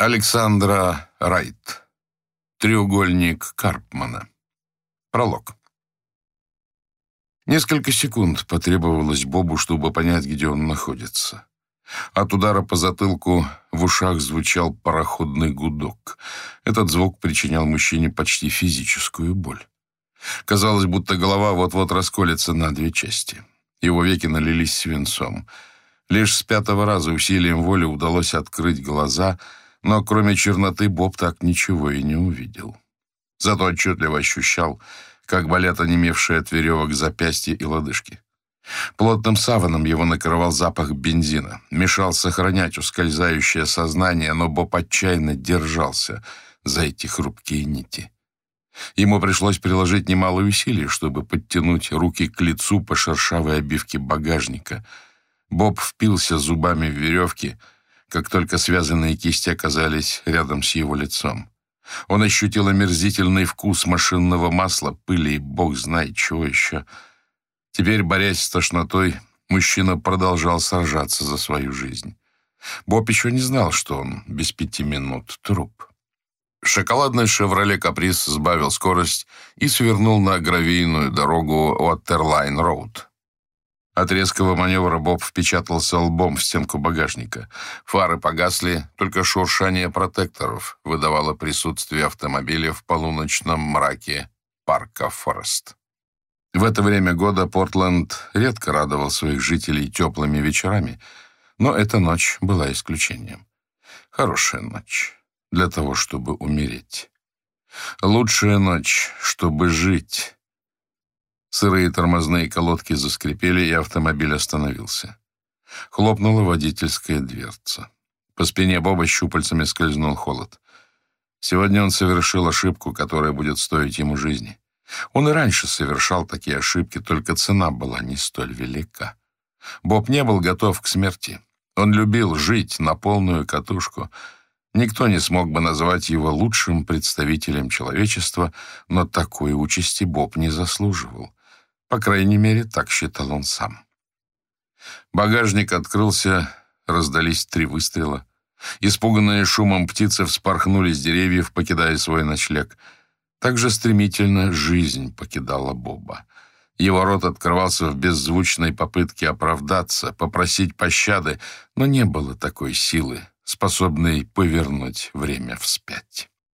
Александра Райт. Треугольник Карпмана. Пролог. Несколько секунд потребовалось Бобу, чтобы понять, где он находится. От удара по затылку в ушах звучал пароходный гудок. Этот звук причинял мужчине почти физическую боль. Казалось, будто голова вот-вот расколется на две части. Его веки налились свинцом. Лишь с пятого раза усилием воли удалось открыть глаза — но кроме черноты Боб так ничего и не увидел. Зато отчетливо ощущал, как болят онемевшие от веревок запястья и лодыжки. Плотным саваном его накрывал запах бензина, мешал сохранять ускользающее сознание, но Боб отчаянно держался за эти хрупкие нити. Ему пришлось приложить немало усилий, чтобы подтянуть руки к лицу по шершавой обивке багажника. Боб впился зубами в веревки — как только связанные кисти оказались рядом с его лицом. Он ощутил омерзительный вкус машинного масла, пыли и бог знает чего еще. Теперь, борясь с тошнотой, мужчина продолжал сражаться за свою жизнь. Боб еще не знал, что он без пяти минут труп. Шоколадный «Шевроле Каприз» сбавил скорость и свернул на гравийную дорогу Уоттерлайн-Роуд. От резкого маневра Боб впечатался лбом в стенку багажника. Фары погасли, только шуршание протекторов выдавало присутствие автомобиля в полуночном мраке парка Форест. В это время года Портленд редко радовал своих жителей теплыми вечерами, но эта ночь была исключением. Хорошая ночь для того, чтобы умереть. Лучшая ночь, чтобы жить. Сырые тормозные колодки заскрипели, и автомобиль остановился. Хлопнула водительская дверца. По спине Боба щупальцами скользнул холод. Сегодня он совершил ошибку, которая будет стоить ему жизни. Он и раньше совершал такие ошибки, только цена была не столь велика. Боб не был готов к смерти. Он любил жить на полную катушку. Никто не смог бы назвать его лучшим представителем человечества, но такой участи Боб не заслуживал. По крайней мере, так считал он сам. Багажник открылся, раздались три выстрела. Испуганные шумом птицы вспорхнули с деревьев, покидая свой ночлег. Так же стремительно жизнь покидала Боба. Его рот открывался в беззвучной попытке оправдаться, попросить пощады, но не было такой силы, способной повернуть время вспять.